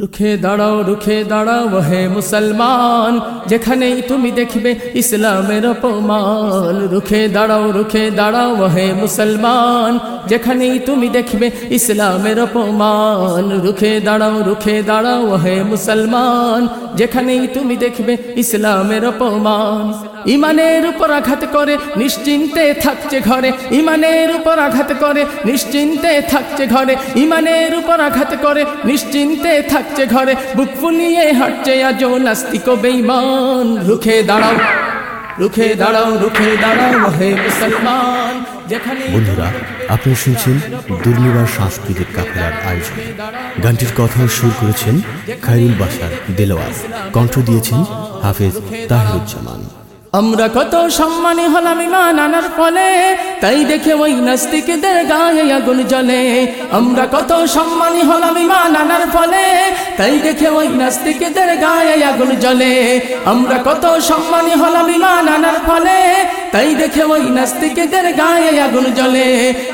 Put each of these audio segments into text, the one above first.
রুখে দাঁড়াও রুখে দাঁড়াও হে মুসলমান। যেখানেই তুমি দেখবে ইসলামের অপমান। রুখে দাঁড়াও রুখে দাঁড়াও হে মুসলমান। যেখানেই তুমি দেখবে ইসলামের অপমান। রুখে দাঁড়াও রুখে দাঁড়াও হে মুসলমান। যেখানেই তুমি দেখবে ইসলামের অপমান। ইমানের উপর আঘাত করে নিশ্চিন্তে থাকছে ঘরে। ইমানের উপর আঘাত করে নিশ্চিন্তে থাকছে ঘরে। ইমানের উপর আঘাত করে নিশ্চিন্তে থাকছে ঘরে বুক ফুলিয়ে হাঁটছে আজও নাস্তিক বেঈমান। রুখে দাঁড়াও রুখে দাঁড়াও রুখে দাঁড়াও হে মুসলমান। বন্ধুরা আপনারা শুনছেন দুর্নিবার সাংস্কৃতিক কাফেলার আয়োজন। গানটির কথা সুর করেছেন খায়রুল বাসার দেলোয়ার কণ্ঠ দিয়েছেন হাফেজ তাহিরুজ্জামান। আমরা কত সম্মানী হলাম ইমান আনার ফলে তাই দেখে ওই নাস্তিকদের গায়ে আগুন জ্বলে। আমরা কত সম্মানী হলাম ইমান আনার ফলে। তাই দেখে ওই নাস্তিকদের গায়ে আগুন জ্বলে। আমরা কত সম্মানী হলাম ইমান আনার ফলে। তাই দেখে ওই নাস্তিকদের গায়ে আগুন জ্বলে।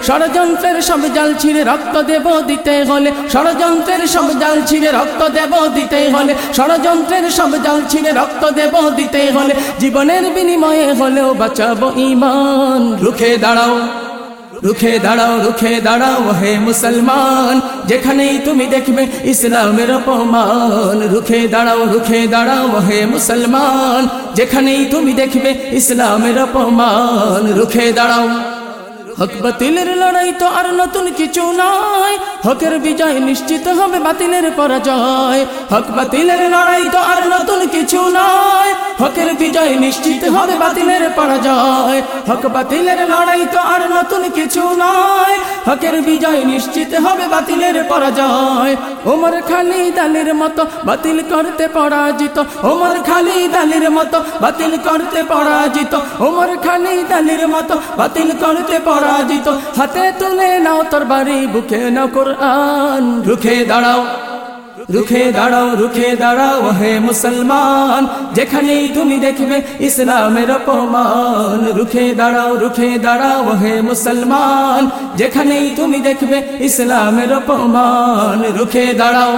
ষড়যন্ত্রের সব জাল ছিঁড়ে রক্ত দেব দিতে হলে। ষড়যন্ত্রের সব জাল ছিঁড়ে রক্ত দেব দিতে হলে। ষড়যন্ত্রের সব জাল ছিঁড়ে রক্ত দেব দিতে হলে। জীবনের বিনিময়ে হলেও বাঁচাবো ইমান। রুখে দাঁড়াও, রুখে দাঁড়াও রুখে দাঁড়াও, হে মুসলমান। যেখানেই তুমি দেখবে ইসলামের অপমান। রুখে দাঁড়াও রুখে দাঁড়াও, হে মুসলমান। যেখানেই তুমি দেখবে ইসলামের অপমান। রুখে দাঁড়াও। হক বাতিলের লড়াই তো আর নতুন কিছু নয়। হকের বিজয় নিশ্চিত হবে, বাতিলের পরাজয়। হক বাতিলের লড়াই তো আর নতুন কিছু নয়। হকের বিজয় নিশ্চিত হবে, বাতিলের পরাজয়। হক বাতিলের লড়াই তো আর নতুন কিছু নয়। হকের বিজয় নিশ্চিত হবে, বাতিলের পরাজয়। ওমর খালি দালের মতো বাতিল করতে পরাজিত। ওমর খালি দালের মতো বাতিল করতে পরাজিত। ওমর খালি দালের মতো বাতিল করতে পরাজিত। হাতে তুলে নাও তোর বাড়ি, বুকে নাও কোরআন। রুখে দাঁড়াও রুখে দাঁড়াও রুখে দাঁড়াও হে মুসলমান। যেখানেই তুমি দেখবে ইসলামের অপমান। রুখে দাঁড়াও রুখে দাঁড়াও হে মুসলমান। যেখানেই তুমি দেখবে ইসলামের অপমান। রুখে দাঁড়াও।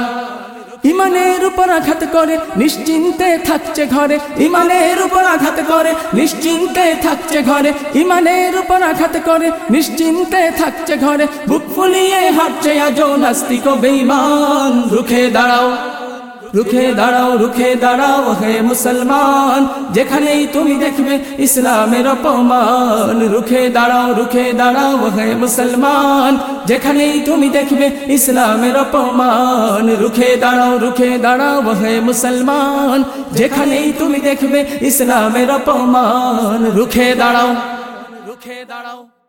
ইমানের উপর আঘাত করে, নিশ্চিন্তে থাকছে ঘরে। ইমানের উপর আঘাত করে, নিশ্চিন্তে থাকছে ঘরে। ইমানের উপর আঘাত করে, নিশ্চিন্তে থাকছে ঘরে। বুক ফুলিয়ে হাঁটছে আজও নাস্তিক বেঈমান। রুখে দাঁড়াও। রুখে দাঁড়াও রুখে দাঁড়াও হে মুসলমান। যেখানেই তুমি দেখবে ইসলামের অপমান। রুখে দাঁড়াও রুখে দাঁড়াও হে মুসলমান। যেখানেই তুমি দেখবে ইসলামের অপমান। রুখে দাঁড়াও রুখে দাঁড়াও হে মুসলমান। যেখানেই তুমি দেখবে ইসলামের অপমান। রুখে দাঁড়াও রুখে দাঁড়াও।